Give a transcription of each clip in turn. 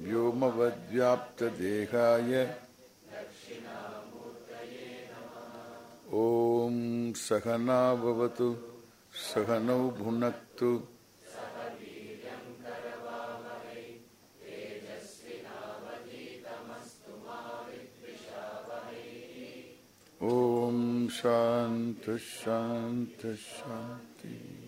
व्योमवद्व्याप्तदेहाय। ॐ सहना भवतु सहनौ भुनक्तु। ॐ शान्ति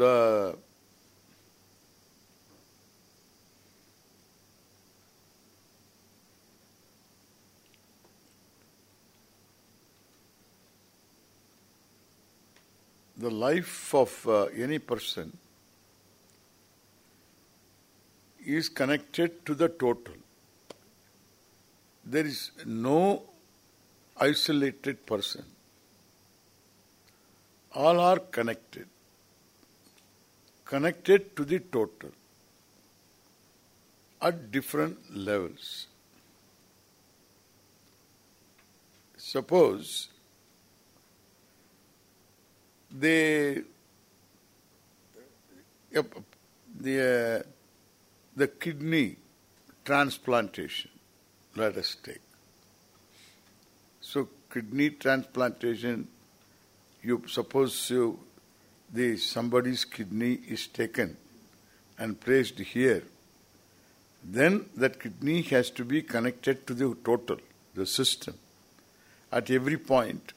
the the life of uh, any person is connected to the total. There is no isolated person. All are connected connected to the total at different levels. Suppose they the uh, the kidney transplantation let us take so kidney transplantation you suppose you the somebody's kidney is taken and placed here, then that kidney has to be connected to the total, the system, at every point.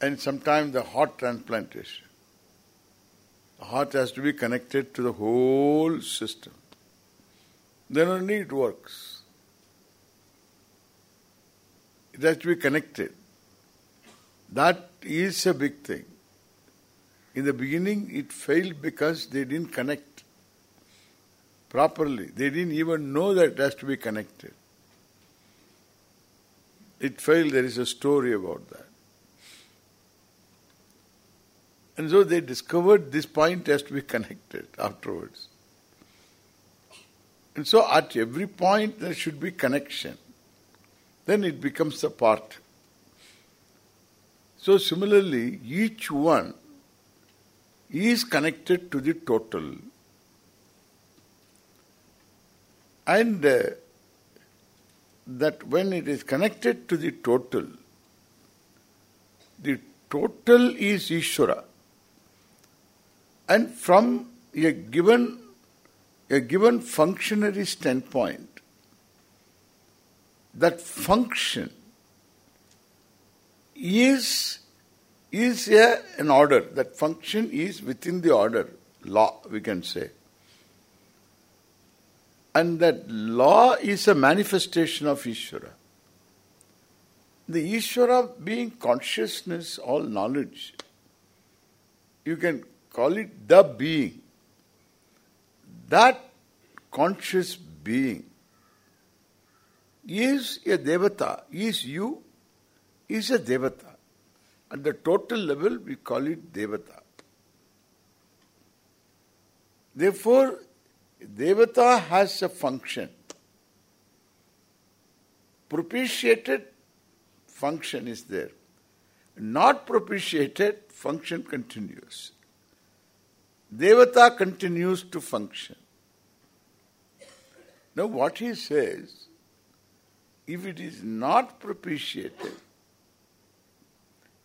And sometimes the heart transplantation. The heart has to be connected to the whole system. Then only it works. It has to be connected. That is a big thing. In the beginning it failed because they didn't connect properly. They didn't even know that it has to be connected. It failed, there is a story about that. And so they discovered this point has to be connected afterwards. And so at every point there should be connection. Then it becomes a part. So similarly, each one is connected to the total. And uh, that when it is connected to the total, the total is Ishvara. And from a given a given functionary standpoint, that function is is a, an order. That function is within the order, law, we can say. And that law is a manifestation of Ishvara. The Ishvara being consciousness, all knowledge. You can call it the being. That conscious being is a devata, is you, is a devata. At the total level, we call it devata. Therefore, devata has a function. Propitiated function is there. Not propitiated function continues. Devata continues to function. Now what he says, if it is not propitiated,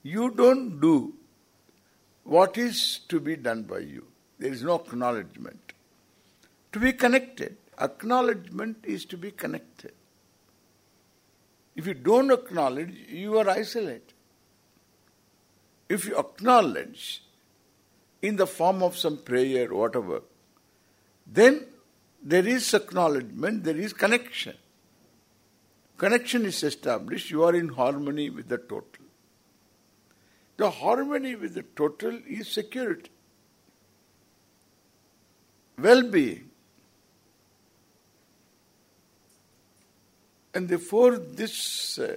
you don't do what is to be done by you. There is no acknowledgement. To be connected, acknowledgement is to be connected. If you don't acknowledge, you are isolated. If you acknowledge in the form of some prayer, whatever, then there is acknowledgement, there is connection. Connection is established, you are in harmony with the total. The harmony with the total is security, well-being. And therefore this, uh,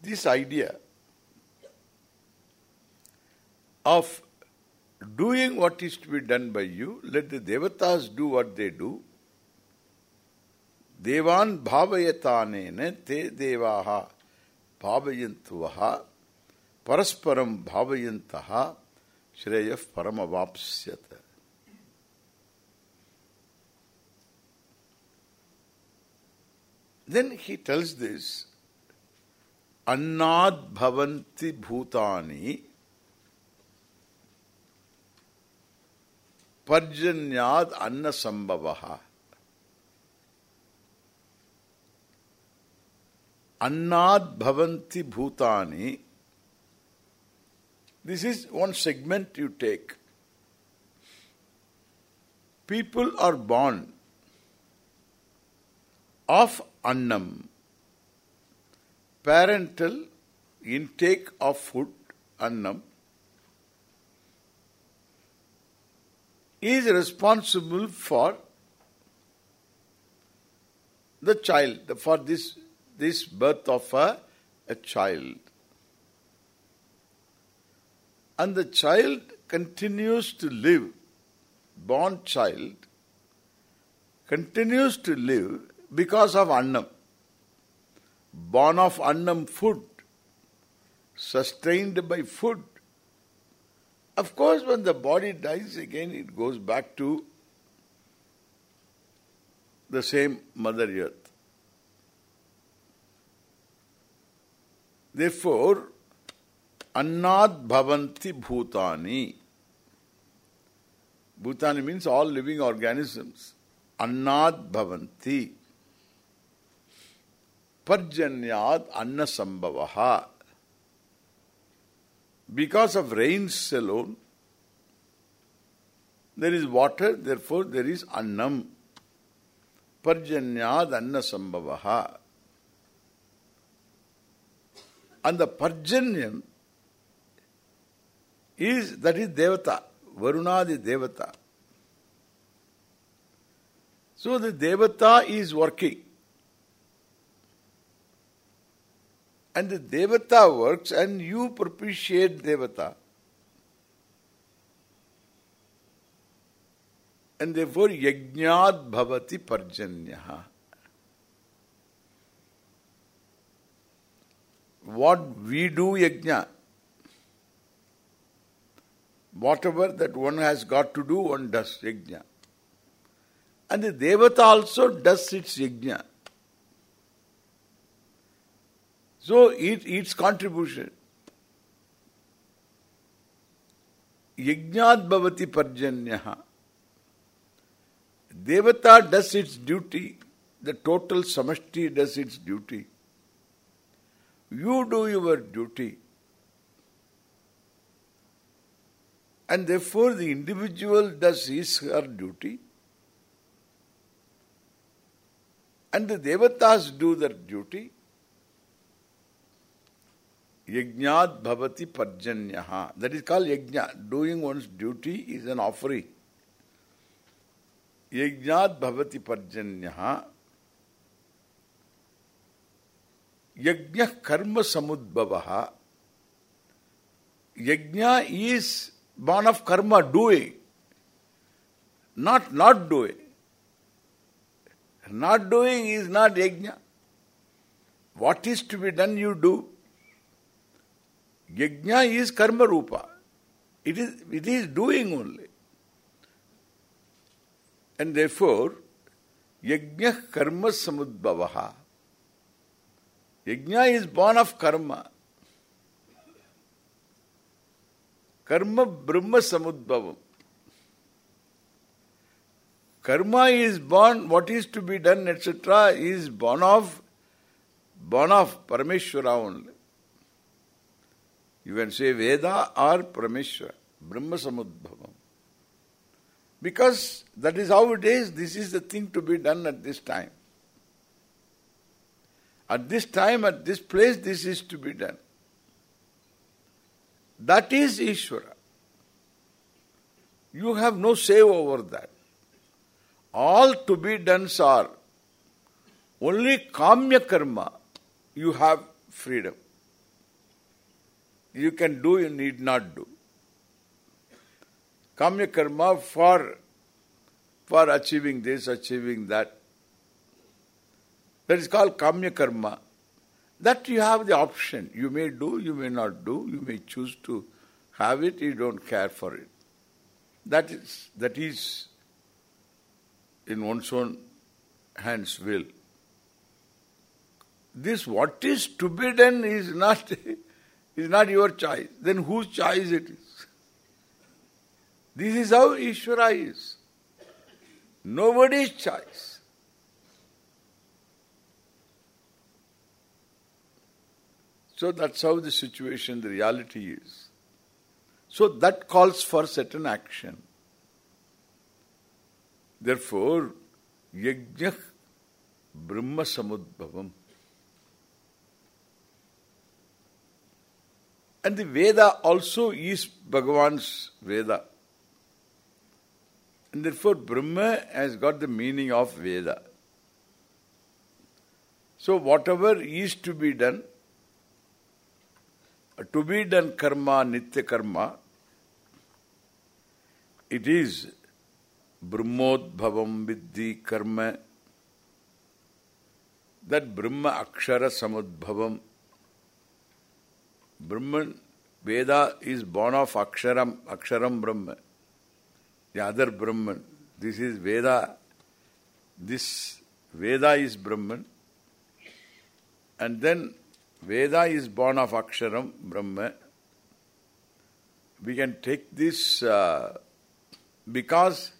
this idea of doing what is to be done by you, let the devatas do what they do. Devan bhavayatanene te devaha bhavayantuvaha Parasparam ಭಾವಯಂತಹ Shreya ಪರಮವಾಪ್ಸ್ಯತೆ Then he tells this, Annad bhavanti bhutani parjanyad anna sambhavaha. Annad bhavanti bhutani this is one segment you take. People are born of annam, parental intake of food, annam, is responsible for the child, for this this birth of a, a child. And the child continues to live, born child, continues to live because of annam. Born of annam food, sustained by food, of course, when the body dies again, it goes back to the same Mother Earth. Therefore, annad bhavanti bhutani. Bhutani means all living organisms. Annad bhavanti. Parjanyad anna sambhavaha. Because of rains alone, there is water, therefore there is annam. Parjanyad anna sambhavaha. And the Parjanyam is, that is Devata, Varunadi Devata. So the Devata is working. And the Devata works and you propitiate Devata. And therefore yajnat bhavati parjanyaha. What we do yajna, whatever that one has got to do, one does yajna. And the Devata also does its yajna. So it, its contribution. Yajnat bhavati parjanyaha. Devata does its duty. The total samashti does its duty. You do your duty. And therefore the individual does his her duty. And the devatas do their duty. Yajnat bhavati parjanyaha. That is called yajna. Doing one's duty is an offering. Yajnat bhavati parjanyaha. Yajna karma samudbhavaha. Yajna is born of karma, doing. Not not doing. Not doing is not yajna. What is to be done, you do. Yajna is karma rupa. It is it is doing only. And therefore, yajna karma samudbhavaha. Yajna is born of karma. Karma Brahma Samudbhavam. Karma is born, what is to be done, etc., is born of born of Parameshwara only. You can say Veda or Parameshwara, Brahma Samudbhavam. Because that is how it is, this is the thing to be done at this time. At this time, at this place, this is to be done. That is Ishvara. You have no say over that. All to be done are only kamya karma. You have freedom. You can do, you need not do. Kamya karma for, for achieving this, achieving that. That is called kamya karma. That you have the option. You may do, you may not do, you may choose to have it, you don't care for it. That is that is in one's own hands will. This what is to be done is not is not your choice. Then whose choice it is? This is how Ishvara is. Nobody's choice. So that's how the situation, the reality is. So that calls for certain action. Therefore, yajna brahma samudbhavam. And the Veda also is Bhagavan's Veda. And therefore Brahma has got the meaning of Veda. So whatever is to be done, to be done karma, nitya karma, it is Brahmodbhavam Viddhi Karma. That Brahma Akshara Samudbhavam. Brahman, Veda is born of Aksharam, Aksharam Brahma. The other Brahman. This is Veda. This Veda is Brahman. And then Veda is born of Aksharam, Brahma. We can take this uh, because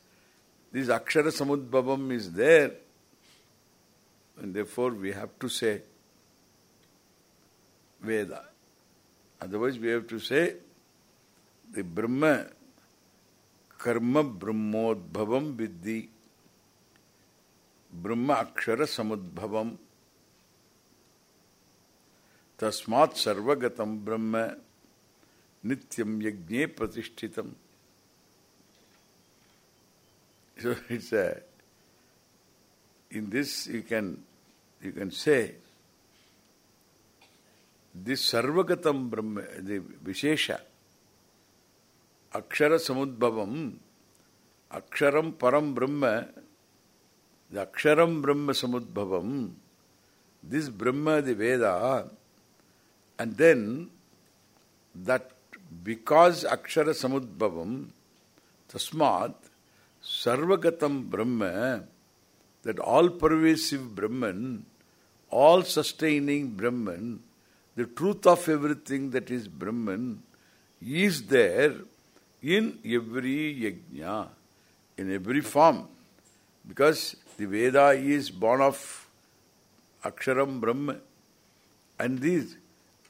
this Akshara Samudbhavam is there and therefore we have to say Veda. Otherwise we have to say the Brahma Karma Brahmodbhavam Viddhi Brahma Akshara Samudbhavam Tasmat Sarvagatam Brahma Nityam Yajne Pratishtitam So it's a, in this you can, you can say, this Sarvagatam Brahma, the Vishesha, Akshara Samudbhavam, Aksharam Param Brahma, the Aksharam Brahma Samudbhavam, this Brahma, the Veda, and then that because Akshara Samudbhavam, Tasmat, Sarvagatam Brahma, that all-pervasive Brahman, all-sustaining Brahman, the truth of everything that is Brahman, is there in every yajna, in every form. Because the Veda is born of Aksharam Brahma. And this,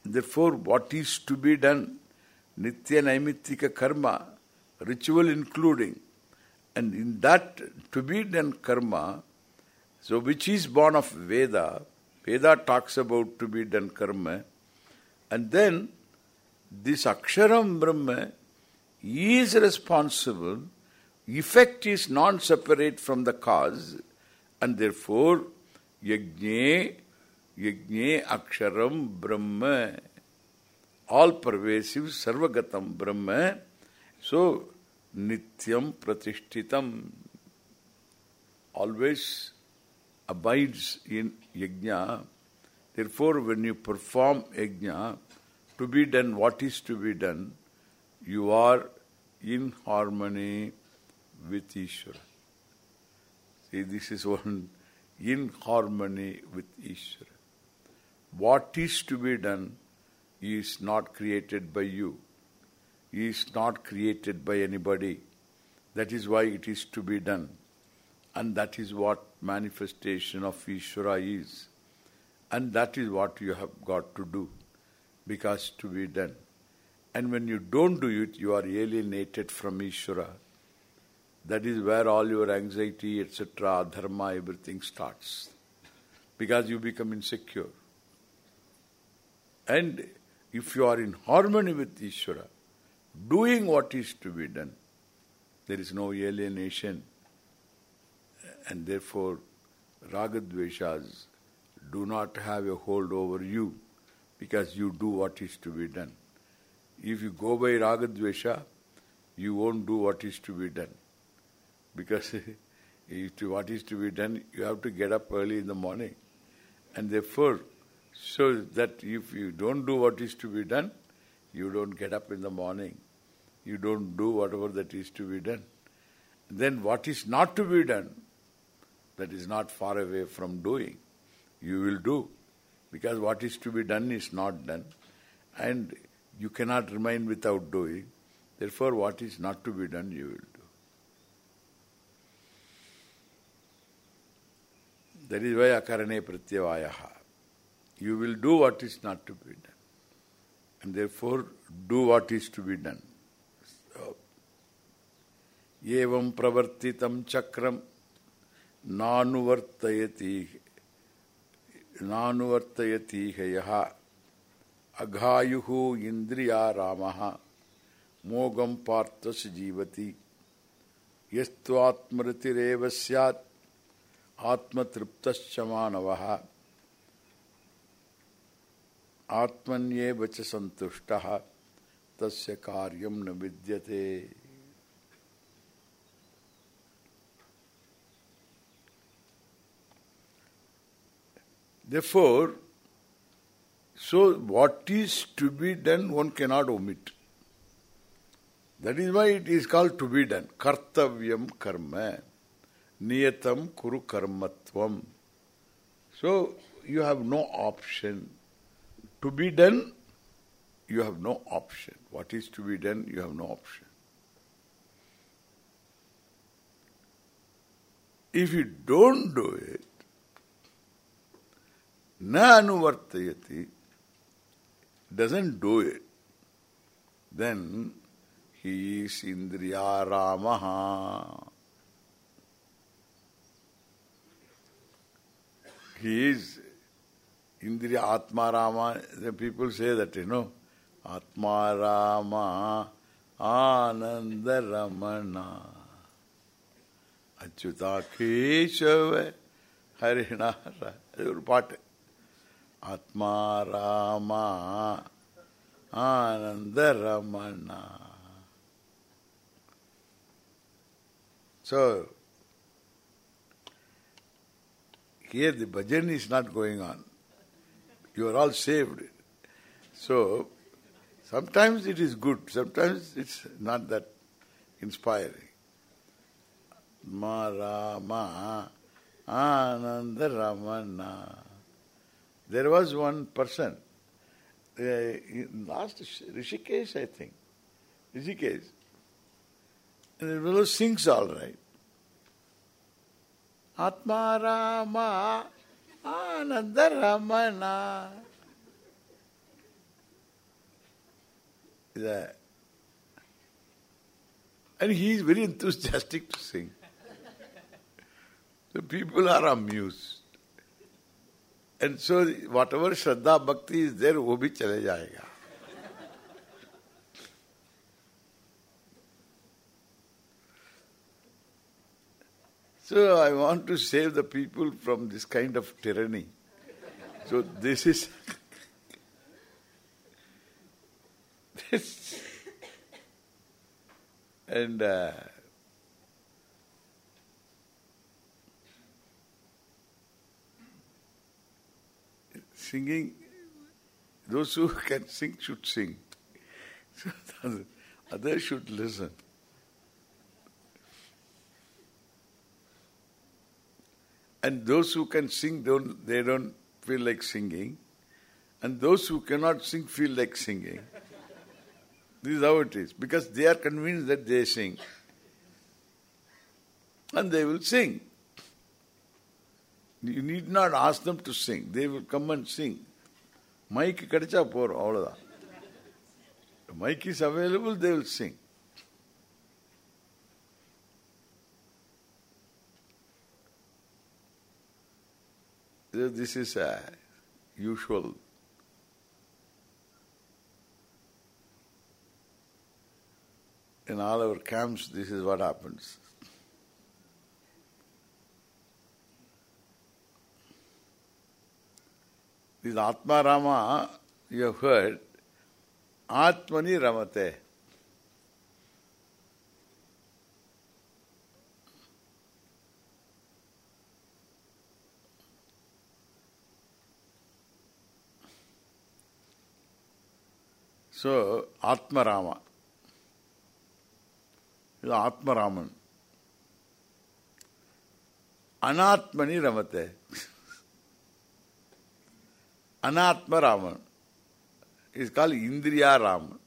therefore, what is to be done? Nitya Naimittika Karma ritual including. And in that to be done karma, so which is born of Veda, Veda talks about to be done karma, and then this Aksharam Brahma is responsible, effect is non-separate from the cause, and therefore yajne, yajne Aksharam Brahma, all pervasive sarvagatam Brahma, so nityam pratishtitam, always abides in yajna. Therefore, when you perform yajna, to be done, what is to be done, you are in harmony with Ishvara. See, this is one in harmony with Ishvara. What is to be done is not created by you, is not created by anybody. That is why it is to be done. And that is what manifestation of Ishvara is. And that is what you have got to do, because to be done. And when you don't do it, you are alienated from Ishvara. That is where all your anxiety, etc., dharma, everything starts. Because you become insecure. And if you are in harmony with Ishvara, doing what is to be done, there is no alienation. And therefore, ragadveshas do not have a hold over you because you do what is to be done. If you go by ragadvesha, you won't do what is to be done. Because if to what is to be done, you have to get up early in the morning. And therefore, so that if you don't do what is to be done, you don't get up in the morning. You don't do whatever that is to be done. Then what is not to be done, that is not far away from doing, you will do. Because what is to be done is not done. And you cannot remain without doing. Therefore, what is not to be done, you will do. That is why akarane pratyavayaha You will do what is not to be done. And therefore, do what is to be done. So, evam pravartitam chakram nanuvartayati nanuvartayati hayaha अघायु इंद्रिया राम मोगम पार्थ जीवती यस्वात्मृतिरव सैत् आत्मतृप्त मानव आत्मन्येव च संतुष्ट तस्य कार्यम न विद्यते Therefore, So what is to be done, one cannot omit. That is why it is called to be done. Kartavyam karma. Niyatam kuru karmatvam. So you have no option. To be done, you have no option. What is to be done, you have no option. If you don't do it, na anuvartayati, doesn't do it, then he is Indriya Ramaha. He is Indriya Atma Rama, the people say that, you know, Atma Rama Ananda Ramana Achyuta Keshava Harinara. This a part. Atma Rama Ananda Ramana So, here the bhajan is not going on. You are all saved. So, sometimes it is good, sometimes it's not that inspiring. Ma Rama Ananda Ramana there was one person, uh, last Rishikesh, I think, Rishikesh, and the fellow sings all right. Atma Rama Ananda Ramana And he is very enthusiastic to sing. The people are amused. And so whatever Shraddha Bhakti is there, wo bhi chale jayega. So I want to save the people from this kind of tyranny. So this is this and uh, singing, those who can sing should sing. So others should listen. And those who can sing, don't they don't feel like singing. And those who cannot sing feel like singing. this is how it is. Because they are convinced that they sing. And they will sing. You need not ask them to sing. They will come and sing. Mike kadicha por, avladha. Mike is available, they will sing. This is a usual in all our camps this is what happens. This Atma Rama you have heard Atmani Ramate. So, Atma Rama. This is Atma Raman. Anatmani. Anatma Raman is called Indriya Raman.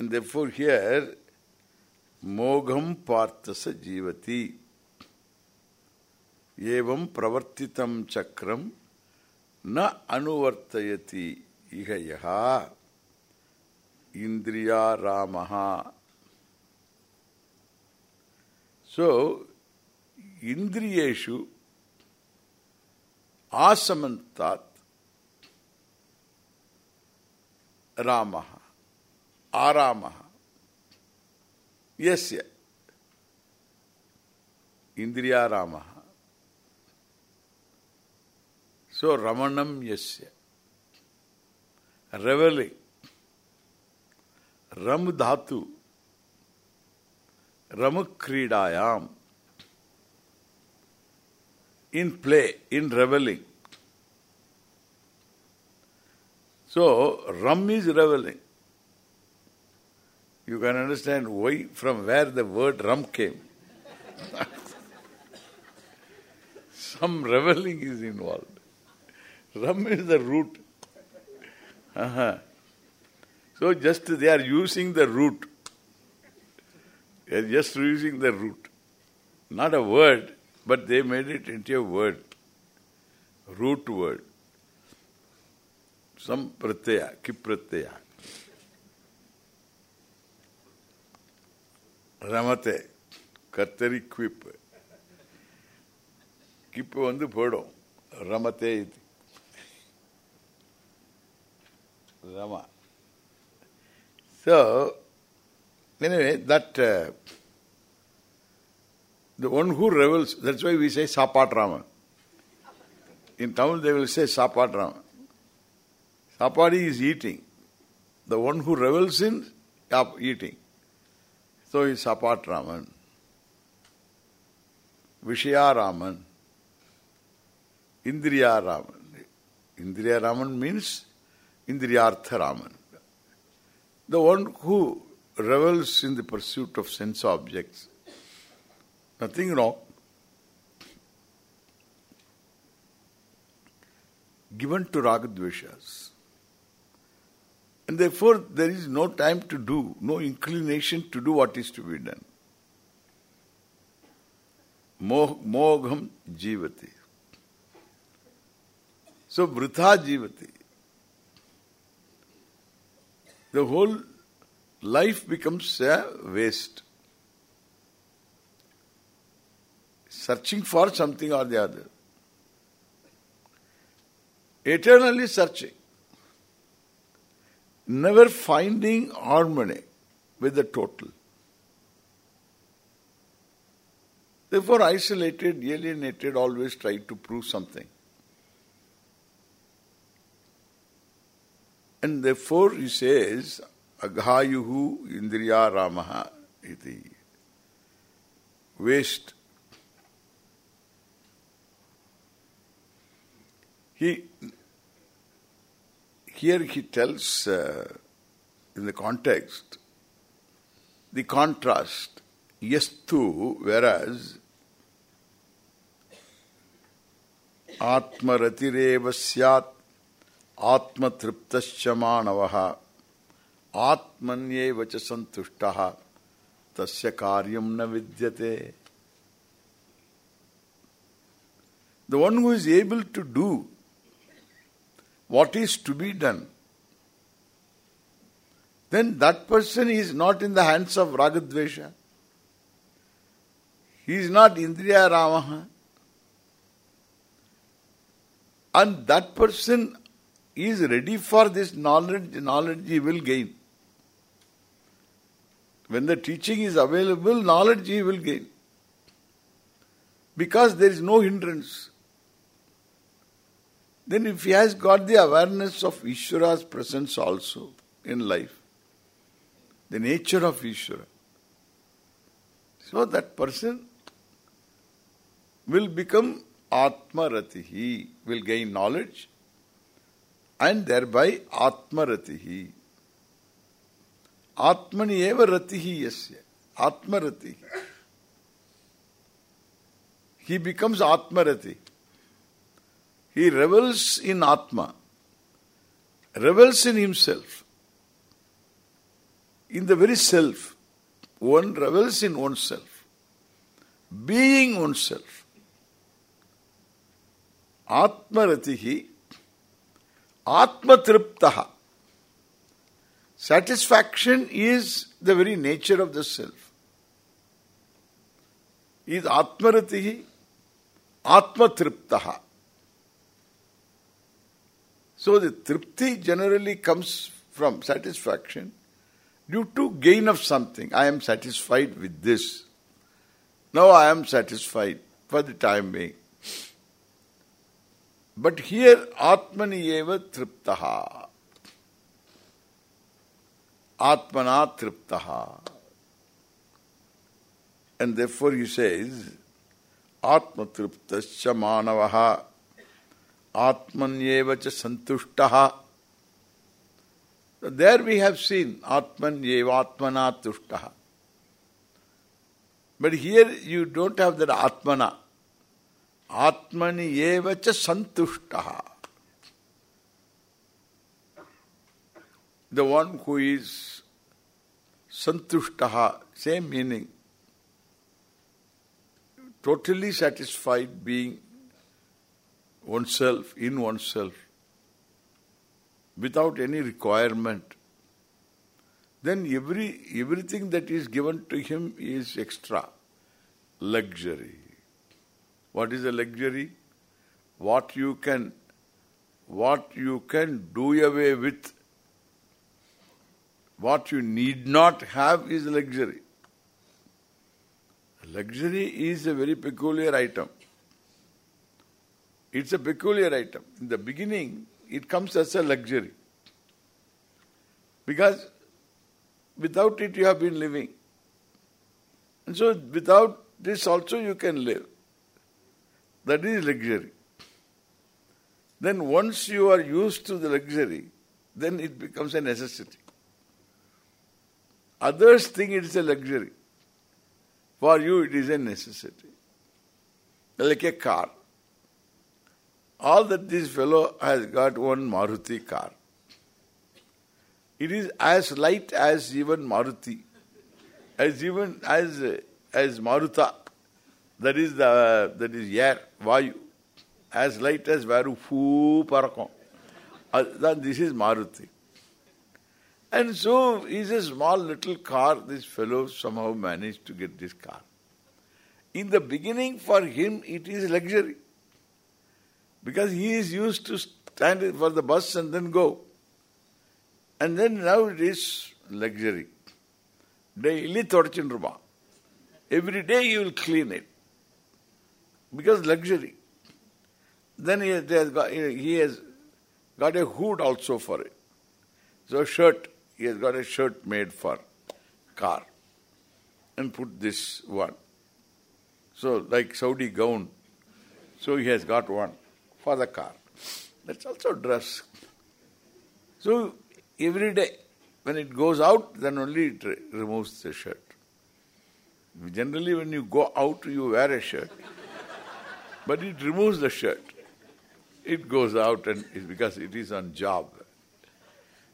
And therefore here, Mogham Parthasa Jivati. Evam Pravartitam Chakram Na Anuvartayati Ihayaha Indriya Ramaha. So, Indriyeshu Asamantat Ramaha Aramaha Yasya Indriya Ramaha So Ramanam Yasya Reveling Ram Dhatu Ramakridayam in play, in reveling. So, Ram is reveling. You can understand why, from where the word Ram came. Some reveling is involved. Rum is the root. Uh -huh. So just they are using the root. They are just using the root. Not a word, but they made it into a word. Root word. Some pratyaya, kipratyaya. Ramate, kattari kvip. Kip vandu podom. Ramate iti. Rama. So, anyway, that uh, the one who revels, that's why we say Sapat Rama. In Tamil they will say Sapat Rama. Sapadi is eating. The one who revels in eating. So is Sapat Raman. Vishaya Raman. Indriya Raman. Indriya Raman means Indriyartha Raman. The one who revels in the pursuit of sense objects. Nothing wrong. Given to ragadveshas. And therefore there is no time to do, no inclination to do what is to be done. Mogham jivati. So vritha jivati. The whole life becomes a waste. Searching for something or the other. Eternally searching. Never finding harmony with the total. Therefore, isolated, alienated, always try to prove something. And therefore he says, Aghayuhu Indriya Ramaha iti. Waste. He here he tells uh, in the context the contrast yastu whereas atmaratireva syat atmathriptascha manavaha atmanyeva cha santushtaha tasya karyam na vidyate. The one who is able to do what is to be done, then that person is not in the hands of Ragadvesha. He is not Indriya Ramaha. And that person is ready for this knowledge, knowledge he will gain. When the teaching is available, knowledge he will gain. Because there is no hindrance. Then if he has got the awareness of Ishvara's presence also in life, the nature of Ishvara, so that person will become Atmaratihi, will gain knowledge and thereby Atmaratihi. Atmani eva ratihi yasya. Atmarati. He becomes Atmarati. He revels in Atma. Revels in himself. In the very self. One revels in oneself. Being oneself. Atmaratihi Atmatriptaha. Satisfaction is the very nature of the self. Is Atmaratihi Atmatriptaha. So the tripti generally comes from satisfaction due to gain of something. I am satisfied with this. Now I am satisfied for the time being. But here Atmani eva triptaha. Atmana triptaha. And therefore he says, Atma triptascha manavaha Atmanyeva cha santushtaha. So there we have seen Atman eva Atmana tushtaha. But here you don't have that Atmana. Eva cha santushtaha. The one who is santushtaha, same meaning. Totally satisfied being oneself, in oneself, without any requirement. Then every everything that is given to him is extra, luxury. What is a luxury? What you can what you can do away with. What you need not have is luxury. Luxury is a very peculiar item. It's a peculiar item. In the beginning, it comes as a luxury. Because without it you have been living. And so without this also you can live. That is luxury. Then once you are used to the luxury, then it becomes a necessity. Others think it is a luxury. For you it is a necessity. Like a car. All that this fellow has got one Maruti car. It is as light as even Maruti. As even as as Maruta that is the that is air vayu. As light as varu fu parakam. Uh, then this is maruti. And so is a small little car this fellow somehow managed to get this car. In the beginning for him it is luxury. Because he is used to stand for the bus and then go. And then now it is luxury. Daily torchin ruba every day you will clean it. Because luxury. Then he has, got, he has got a hood also for it. So shirt, he has got a shirt made for car. And put this one. So like Saudi gown. So he has got one for the car. That's also dress. So every day when it goes out, then only it re removes the shirt. Generally when you go out, you wear a shirt. But it removes the shirt. It goes out and because it is on job.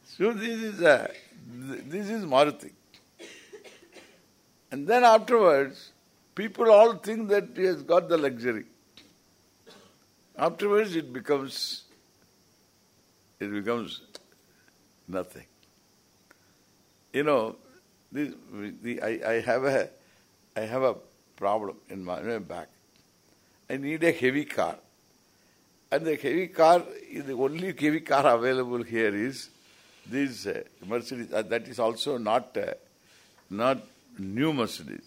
So this is a, this is Maruti. And then afterwards, people all think that he has got the luxury. Afterwards it becomes it becomes nothing. You know, this, the, I, I have a I have a problem in my, in my back. I need a heavy car. And the heavy car, the only heavy car available here is this uh, Mercedes. Uh, that is also not uh, not new Mercedes,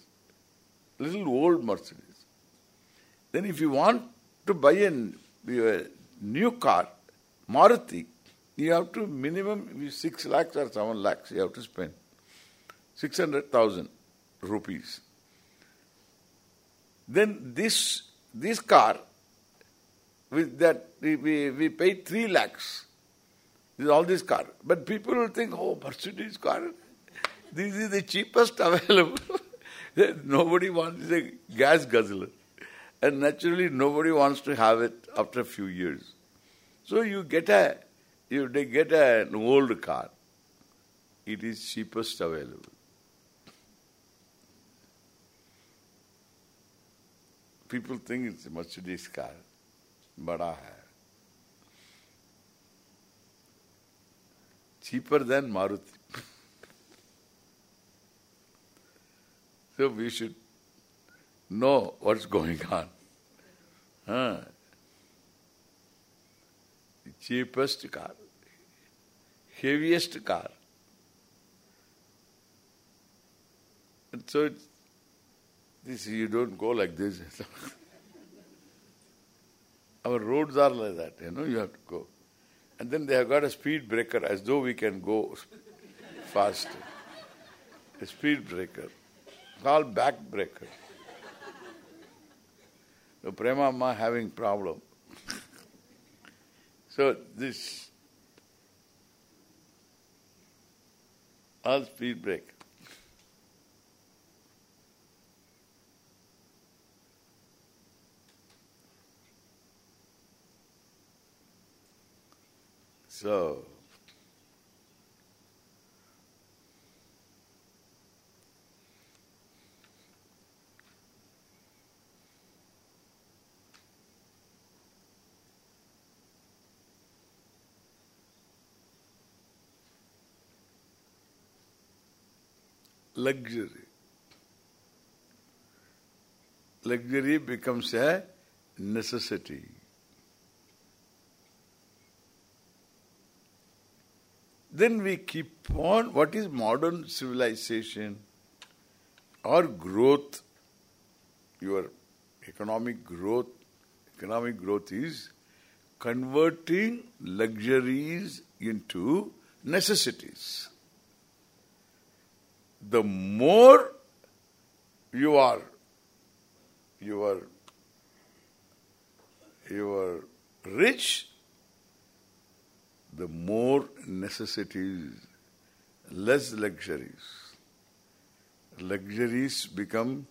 little old Mercedes. Then if you want to buy a, a new car, Maruti, you have to minimum 6 lakhs or 7 lakhs you have to spend. 600,000 rupees. Then this this car, with that we, we, we paid 3 lakhs. This is all this car. But people will think, oh, Mercedes car, this is the cheapest available. nobody wants a gas guzzler. And naturally nobody wants to have it after a few years. So you get a you get an old car. It is cheapest available. People think it's a Mercedes car. Bada hai. Cheaper than Maruti. so we should know what's going on. Huh? The cheapest car, heaviest car. And so this you don't go like this. Our roads are like that, you know, you have to go. And then they have got a speed breaker as though we can go fast. A speed breaker. Called back breaker. The Prema Amma having problem. so this all speed breaker. So, luxury. Luxury becomes a necessity. Then we keep on, what is modern civilization or growth, your economic growth, economic growth is converting luxuries into necessities. The more you are, you are, you are rich, the more necessities, less luxuries. Luxuries become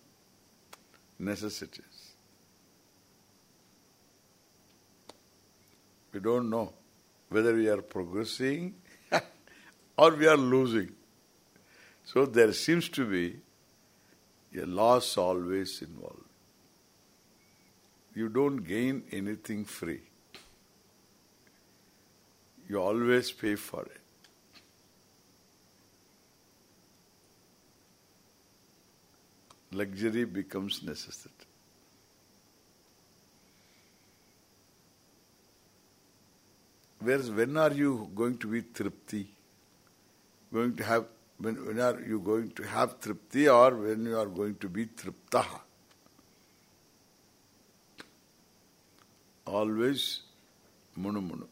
necessities. We don't know whether we are progressing or we are losing. So there seems to be a loss always involved. You don't gain anything free you always pay for it. Luxury becomes necessity. Whereas when are you going to be tripti? Going to have when when are you going to have tripti or when you are going to be triptaha? Always munumunu.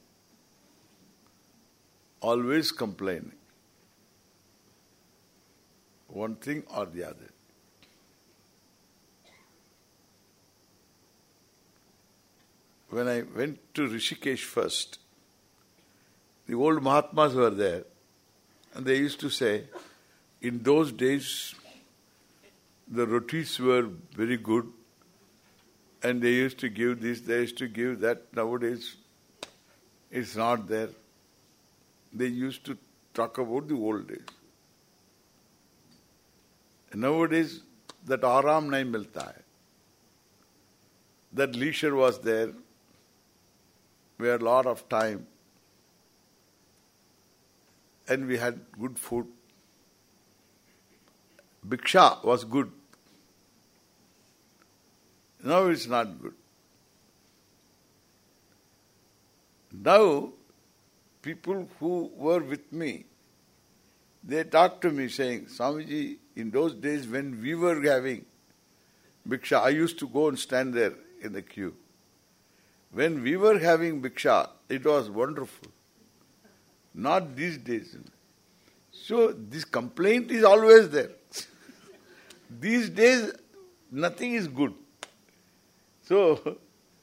Always complaining. One thing or the other. When I went to Rishikesh first, the old Mahatmas were there and they used to say, in those days, the rotis were very good and they used to give this, they used to give that. Nowadays, it's not there. They used to talk about the old days. Nowadays, that aram nahi milta hai. That leisure was there. We had a lot of time and we had good food. Bhiksha was good. Now it's not good. Now, people who were with me, they talked to me saying, Swamiji, in those days when we were having Bhiksha, I used to go and stand there in the queue. When we were having Bhiksha, it was wonderful. Not these days. So this complaint is always there. these days nothing is good. So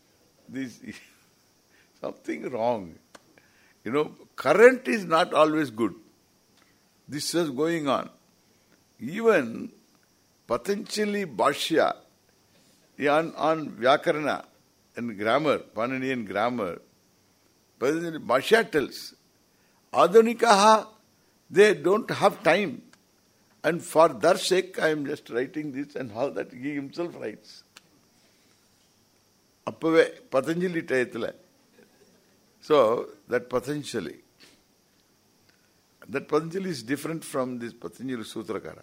this something wrong. You know, current is not always good. This is going on. Even Patanjali Bhashya on, on Vyakarana and grammar, Paninian grammar, Patanjali Bhashya tells Adhanikaha, they don't have time. And for their sake, I am just writing this and all that he himself writes. அப்பவே பதஞ்சலி டயத்தில் so, that Patanjali, that Patanjali is different from this Patanjali Sutrakara.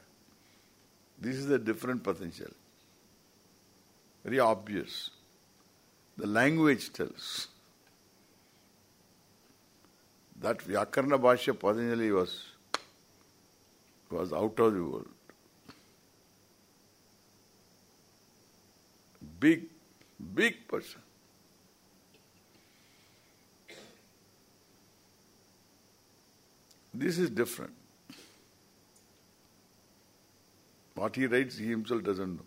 This is a different Patanjali. Very obvious. The language tells. That Vyakarna Bhashya Patanjali was, was out of the world. Big, big person. This is different. What he writes, he himself doesn't know.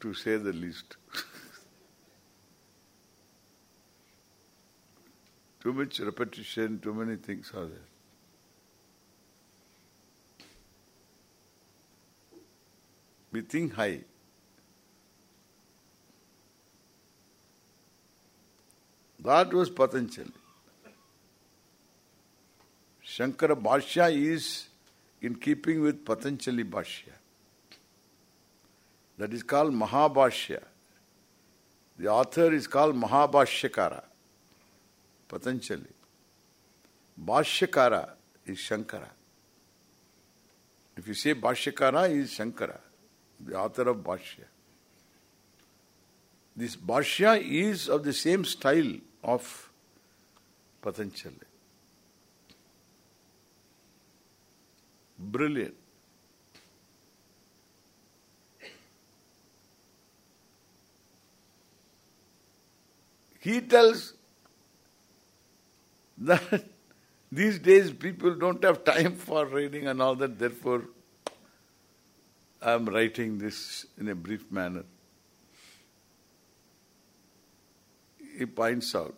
To say the least. Too much repetition, too many things are there. We think high. That was Patanjali. Shankara Bhashya is in keeping with Patanjali Bhashya. That is called Mahabhashya. The author is called Mahabhashyakara. Patanjali. Bhashyakara is Shankara. If you say Bhashyakara, is Shankara, the author of Bhashya. This Bhashya is of the same style of Patanjali. Brilliant. He tells that these days people don't have time for reading and all that, therefore I am writing this in a brief manner. He points out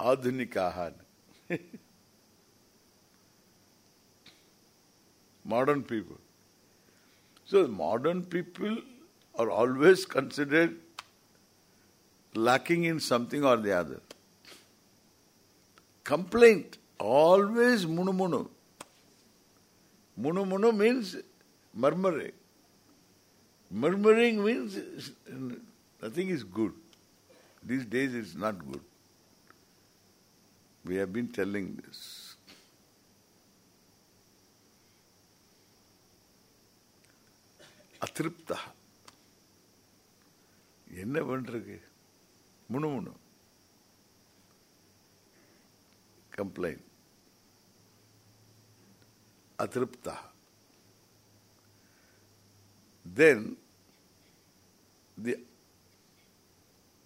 Adhunikahan. modern people. So modern people are always considered lacking in something or the other. Complaint, always munu munu. Munu munu means murmuring. Murmuring means nothing is good. These days it's not good. We have been telling this. Atripta. என்ன பண்றது முணு முணு complaint அதிருப்தா the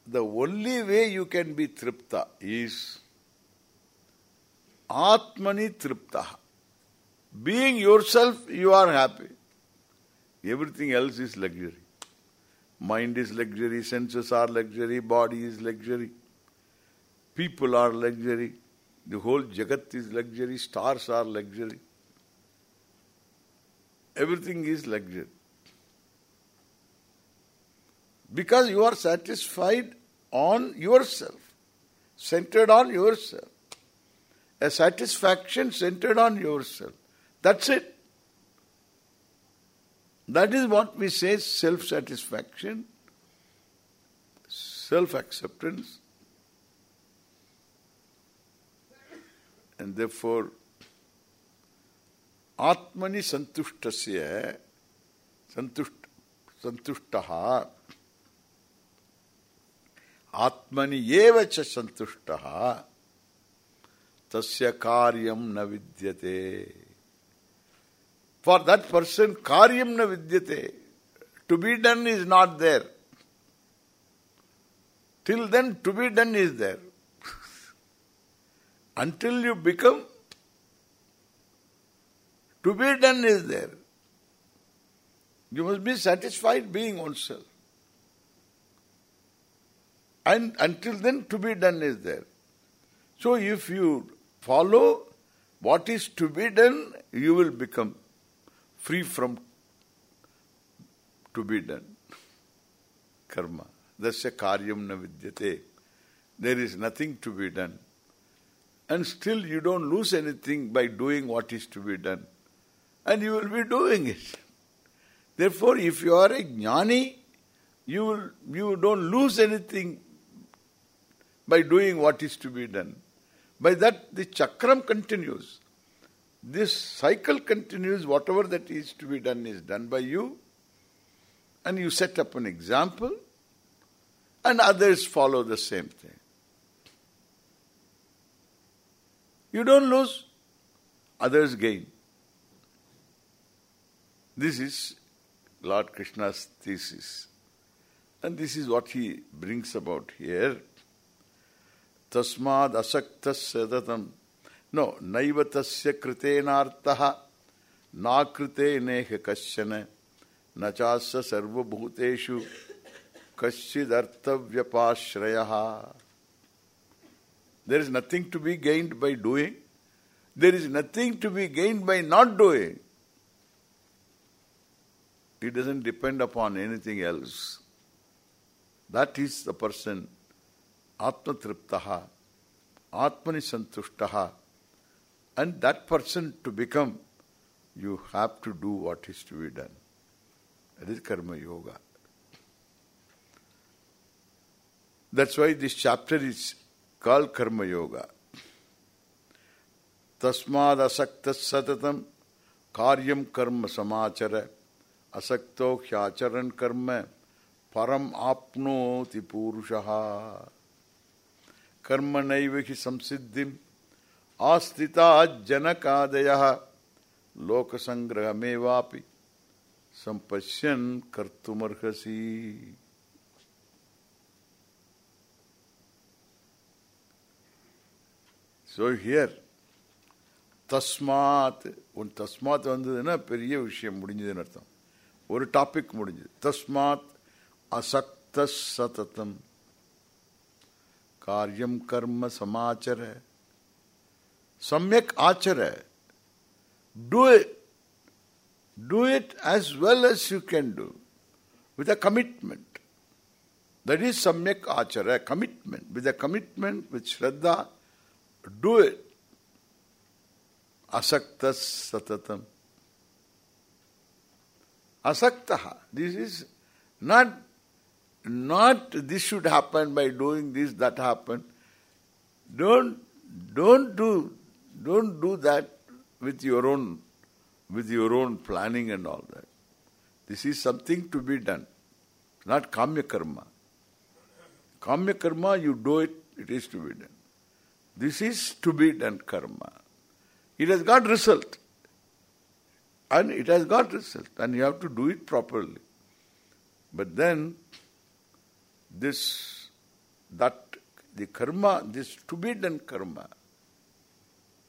the only way you can be tripta is Atmani tripta. Being yourself, you are happy. Everything else is luxury. Mind is luxury, senses are luxury, body is luxury, people are luxury, the whole Jagat is luxury, stars are luxury. Everything is luxury. Because you are satisfied on yourself, centered on yourself. A satisfaction centered on yourself. That's it. That is what we say self-satisfaction, self-acceptance, and therefore Atmani santushtasya santusht santushtaha आत्मनि एवच संतुष्टः, तस्य कार्यं न विद्यते। For that person कार्यं न विद्यते। To be done is not there till then to be done is there until you become to be done is there you must be satisfied being oneself And until then, to be done is there. So if you follow what is to be done, you will become free from to be done. Karma. Dasya karyam na vidyate. There is nothing to be done. And still you don't lose anything by doing what is to be done. And you will be doing it. Therefore, if you are a jnani, you will, you don't lose anything by doing what is to be done. By that the chakram continues. This cycle continues, whatever that is to be done is done by you. And you set up an example and others follow the same thing. You don't lose, others gain. This is Lord Krishna's thesis. And this is what he brings about here. तस्माद् असक्तस्य ततम् no, नैव तस्य कृतेनार्थः। नाकृते नेह कश्चन। न चास्य सर्वभूतेषु कश्चिदर्थव्यपाश्रयः। There is nothing to be gained by doing there is nothing to be gained by not doing it doesn't depend upon anything else that is the person Atma Triptaha, Atmani Santushtaha. And that person to become, you have to do what is to be done. That is Karma Yoga. That's why this chapter is called Karma Yoga. Tasmad asakta satatam karyam karma samachara asakto hyacharan karma param apnoti कर्म नैवि संसिद्धि आस्थिता जनकादय। लोक संग्रहमेवापि संपश्यन कर्तुमर्हसी। So here தஸ்மாத் one தஸ்மாத் வந்ததுன்னா பெரிய விஷயம் முடிஞ்சதுன்னு அர்த்தம். ஒரு டாபிக் முடிஞ்சது. தஸ்மாத் அசக்த சதத்தம் कार्यम कर्म समाचर है। सम्यक आचर है। Do it do it as well as you can do with a commitment that is सम्यक आचर है। Commitment with a commitment with Shraddha do it असक्त सततम। असक्त. This is not not this should happen by doing this that happen don't don't do don't do that with your own with your own planning and all that This is something to be done, not kamya karma. Kamya karma, you do it, it is to be done. This is to be done karma. It has got result. And it has got result. And you have to do it properly. But then, this, that, the karma, this to be done karma,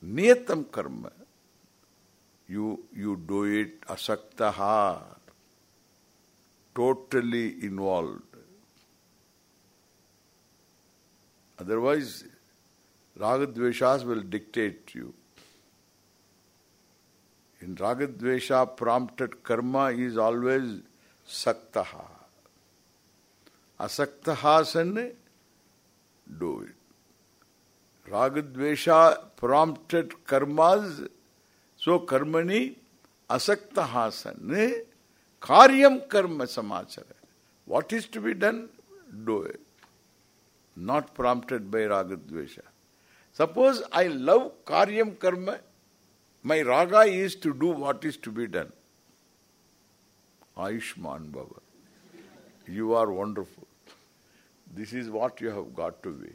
niyatam karma, you, you do it asaktaha, totally involved. Otherwise, ragadveshas will dictate you. In ragadvesha prompted karma is always saktaha. Asaktaha san do it. Ragadvesha prompted karmas, so karmani asaktaha san karyam karma samachara. What is to be done? Do it. Not prompted by ragadvesha. Suppose I love karyam karma, my raga is to do what is to be done. Ayushman Baba. You are wonderful. This is what you have got to be.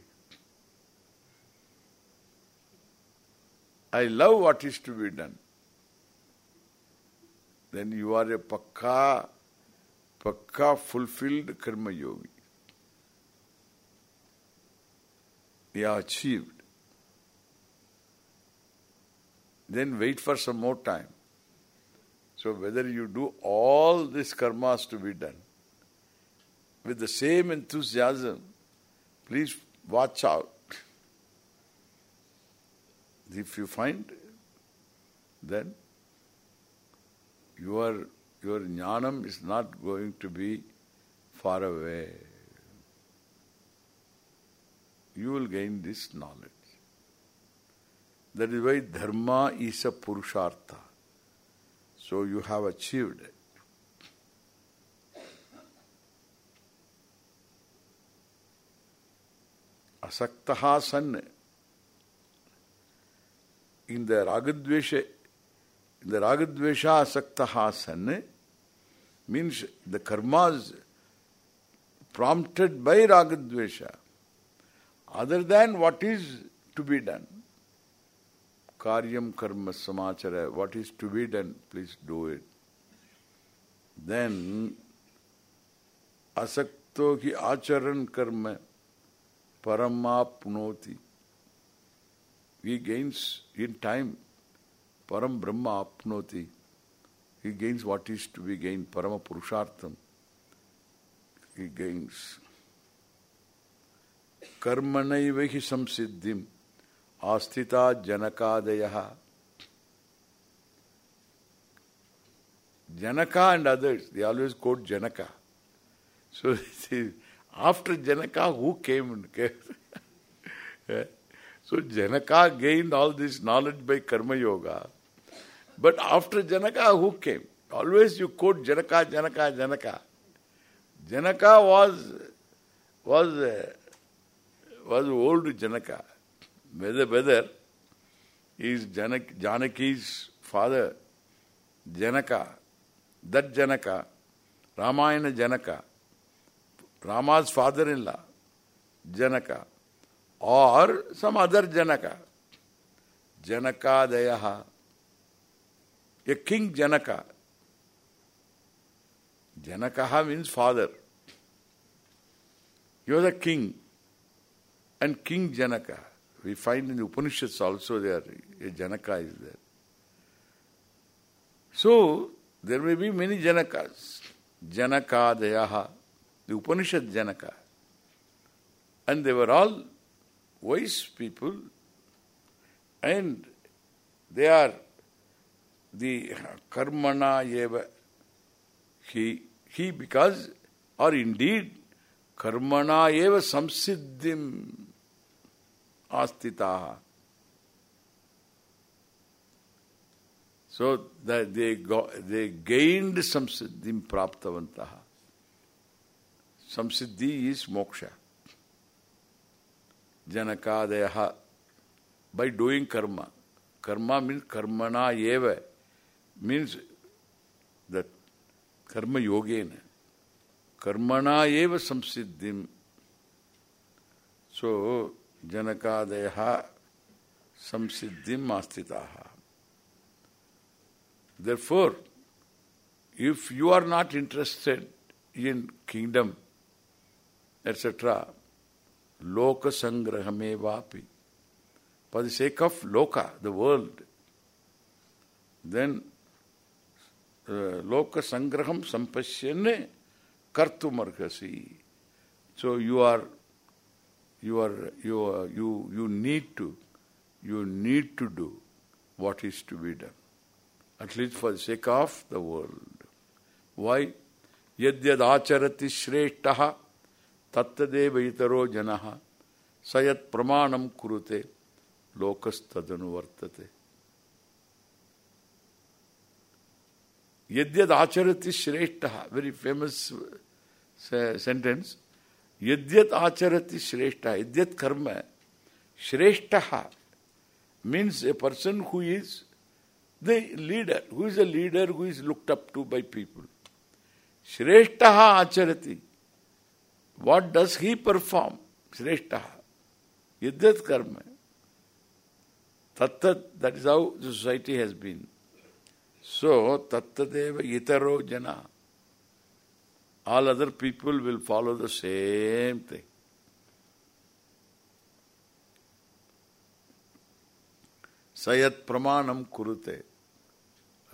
I love what is to be done. Then you are a pakka, pakka fulfilled karma yogi. You have achieved. Then wait for some more time. So whether you do all these karmas to be done with the same enthusiasm, please watch out. If you find, then your your jnanam is not going to be far away. You will gain this knowledge. That is why dharma is a purushartha. So you have achieved it. Prompted by ragadvesha other than what is to be done karyam karma samachara, what is to be done, please do it. Then, asakto ki acharan karma paramapnoti. He gains in time, param brahma apnoti. He gains what is to be gained, parama purushartham. He gains. Karmanaiva hi samsiddhim. Astita Janakadaya. Janaka and others, they always quote Janaka. So after Janaka, who came? and came? so Janaka gained all this knowledge by Karma Yoga. But after Janaka, who came? Always you quote Janaka, Janaka, Janaka. Janaka was was uh, was old Janaka whether whether is Janak, Janaki's father, Janaka, that Janaka, Ramayana Janaka, Rama's father-in-law, Janaka, or some other Janaka, Janaka Dayaha, a king Janaka. Janakaha means father. He was a king. And King Janaka. We find in the Upanishads also there, a Janaka is there. So, there may be many Janakas. Janaka Dayaha, the Upanishad Janaka. And they were all wise people and they are the karmana eva he he because or indeed karmana eva samsiddhim astitaha. So that they go, they gained samsiddhim praptavantaha. Samsiddhi is moksha. Janakadeha. By doing karma. Karma means karmana eva. Means that Karma yogena. Karmana eva samsiddhim. So, janakadeha samsiddhim astitaha. Therefore, if you are not interested in kingdom, etc., loka sangrahame vapi, for the sake of loka, the world, then uh, loka sangraham sampashyane kartumarkasi. So you are, you are, you are, you, you need to, you need to do what is to be done. At least for the sake of the world. Why? Yadyad acharati shreshtaha tattadeva itaro janaha sayat pramanam kurute lokastadanu vartate. Yadyad acharati shreshtaha, very famous uh, sentence. Yadyat acharati shreshtaha, yadyat karma, shreshtaha means a person who is the leader. Who is a leader who is looked up to by people? Shreshtaha acharati. What does he perform? Shreshtaha. Yadyat karma. Tattat, that is how the society has been. So, tattadeva itaro jana. All other people will follow the same thing. Sayat pramanam kurute.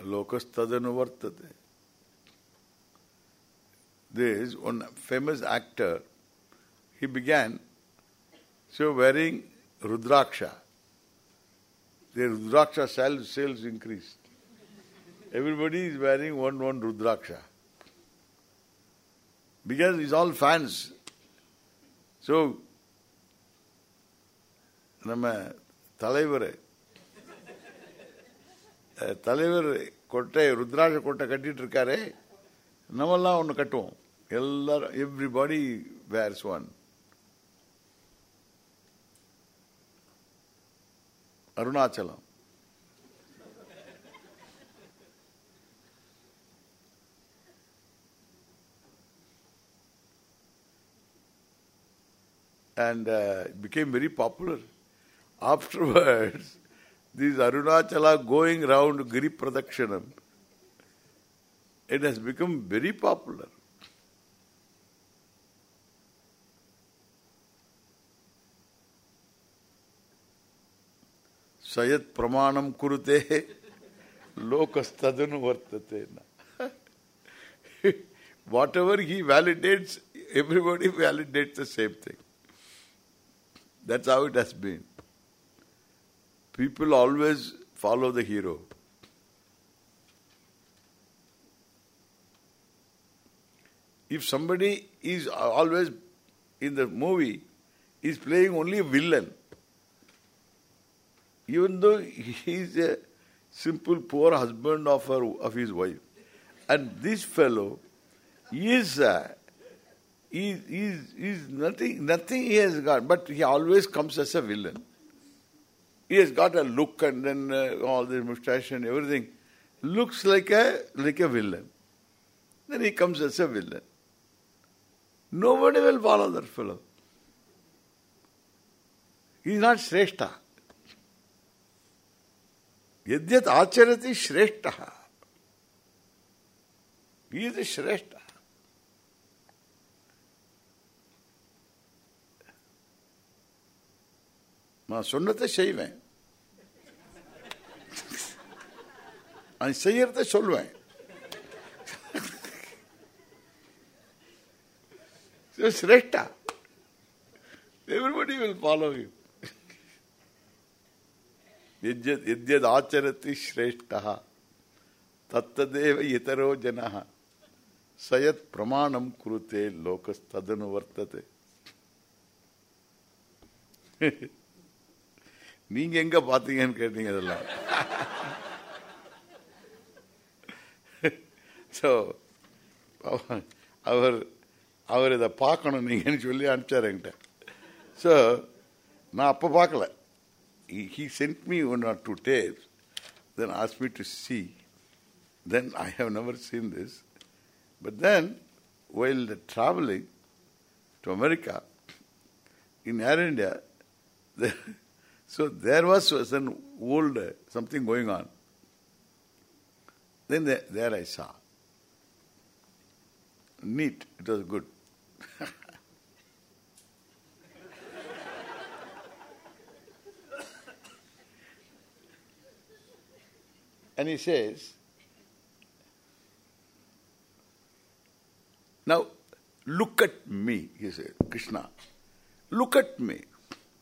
Lokastadanu vartate. There is one famous actor, he began so wearing Rudraksha. The Rudraksha sales, sales increased. Everybody is wearing one one Rudraksha. Because it's all fans. So, நம்ம தலைவர் தலைவர் கொட்டை ருத்ராட்ச கொட்டை கட்டிட்டு இருக்காரு நம்மெல்லாம் ஒன்று கட்டுவோம் Everybody wears one. Arunachalam. and uh, it became very popular. Afterwards, this Arunachala going round Giri Pradakshinam, it has become very popular. सयत् प्रमाण कुरुते, लोकस्तदनु वर्तते न। Whatever he validates everybody validates the same thing that's how it has been people always follow the hero if somebody is always in the movie, is playing only a villain even though he is a simple poor husband of her of his wife, and this fellow is uh, is is nothing nothing he has got, but he always comes as a villain. He has got a look and then uh, all the moustache and everything looks like a like a villain. Then he comes as a villain. Nobody will follow that fellow. He is not Shrestha. Yadyat acharati Shrestha. He is a Shrestha. நான் சொன்னதை செய்வேன் அது செய்யறத சொல்லுவேன் சிரேஷ்டா everybody will follow you எத்யத் ஆச்சரத்து ஸ்ரேஷ்டா தத்ததேவ இதரோ ஜனா சயத் பிரமாணம் குருத்தே லோகஸ்ததனு வர்த்தது நீங்க எங்க பார்த்தீங்கன்னு கேட்டீங்க இதெல்லாம் ஸோ அவர் அவர் இதை பார்க்கணும் நீங்கன்னு சொல்லி அனுப்பிச்சார் என்கிட்ட ஸோ நான் அப்போ பார்க்கல he sent me one or two tapes then asked me to see then I have never seen this But then, while traveling to America, in Air India, the, so there was an old uh, something going on. Then there, there I saw. Neat. It was good. and he says, now look at me, he said, Krishna. Look at me.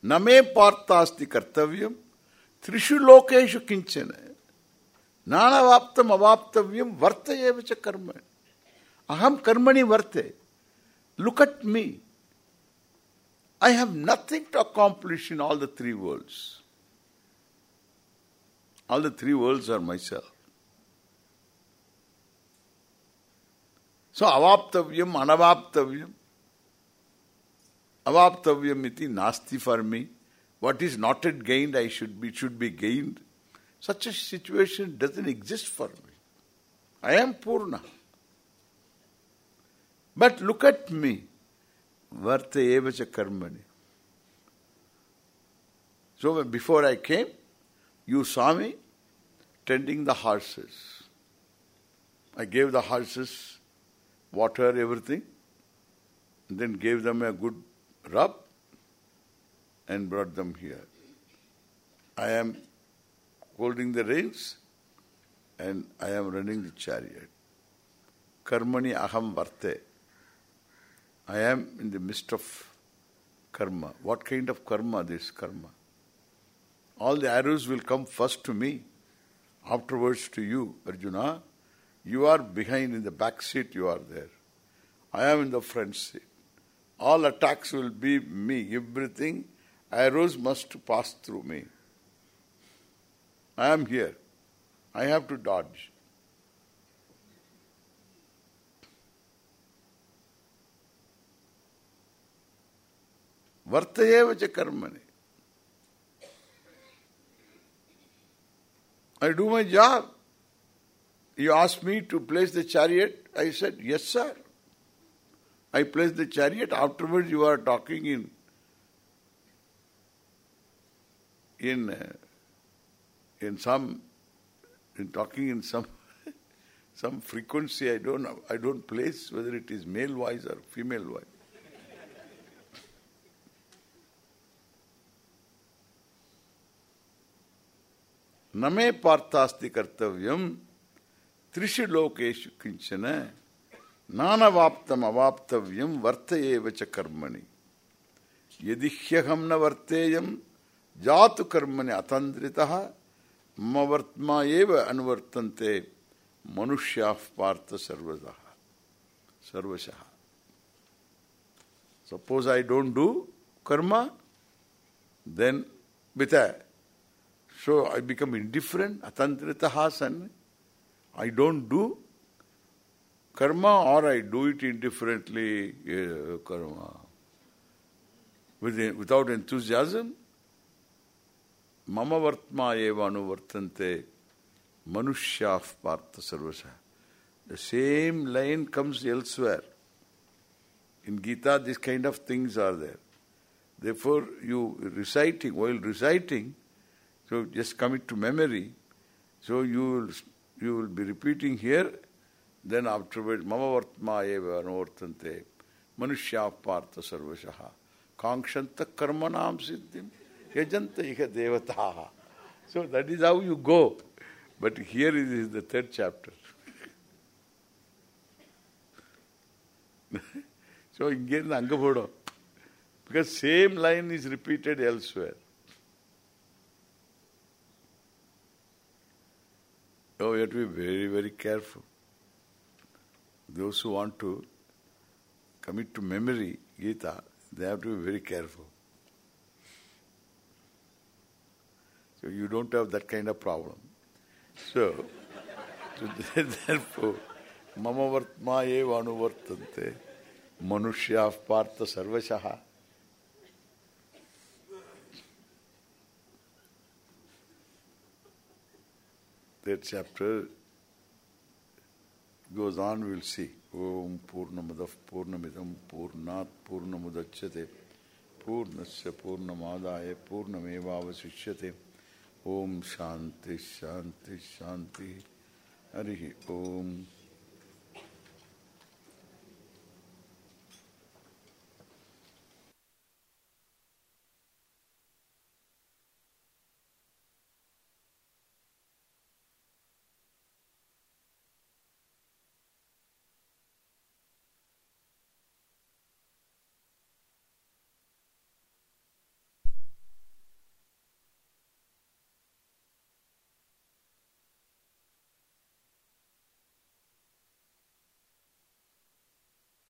Name partasti kartavyam trishu lokeshu kinchana nanavaptam avaptavyam varta evacha karma. Aham karmani varte. Look at me. I have nothing to accomplish in all the three worlds. All the three worlds are myself. So avaptavyam, anavaptavyam. Avaptavyam iti nasti for me. What is not yet gained, I should be should be gained. Such a situation doesn't exist for me. I am Purna. But look at me. Varta evacha karmani. So before I came, you saw me tending the horses. I gave the horses water, everything, then gave them a good rub and brought them here. I am holding the reins and I am running the chariot. Karmani aham varte. I am in the midst of karma. What kind of karma this karma? All the arrows will come first to me, afterwards to you, Arjuna. You are behind in the back seat, you are there. I am in the front seat. All attacks will be me. Everything, arrows must pass through me. I am here. I have to dodge. Vartayeva karmani. I do my job. You asked me to place the chariot. I said, yes, sir. I placed the chariot. Afterwards, you are talking in in uh, in some in talking in some some frequency. I don't know. I don't place whether it is male voice or female voice. नमे पार्थास्ति कर्तव्यम त्रिषु लोकेशु किंचन नानवाप्तम अवाप्तव्यम वर्तयेव च कर्मणि यदि ह्यहम न वर्तेयम जातु कर्मणि अतंद्रितः मम वर्त्मा एव अनुवर्तन्ते मनुष्याः पार्थ सर्वतः सर्वशः suppose I don't do karma, then with a so I become indifferent, atantritaha san. I don't do karma or I do it indifferently, uh, karma. With, without enthusiasm, mama vartma eva anuvartante manushyav partha sarvasa. The same line comes elsewhere. In Gita, these kind of things are there. Therefore, you reciting, while reciting, so just commit to memory. So you will you will be repeating here, then afterwards mama vartma eva anuvartante manushya partha sarvashaha kankshanta karmanam siddhim yajanta iha devataha. So that is how you go. But here is the third chapter. so again, Angabodo. Because same line is repeated elsewhere. So we have to be very, very careful. Those who want to commit to memory Gita, they have to be very careful. So you don't have that kind of problem. So, so therefore, mama vartma eva anuvartante manushya partha sarvashaha That chapter goes on, we'll see. Om Purnamadav Purnamidam Purnat Purnamudachyate Purnasya Purnamadaya Purnamevavasishyate Om Shanti Shanti Shanti Harihi Om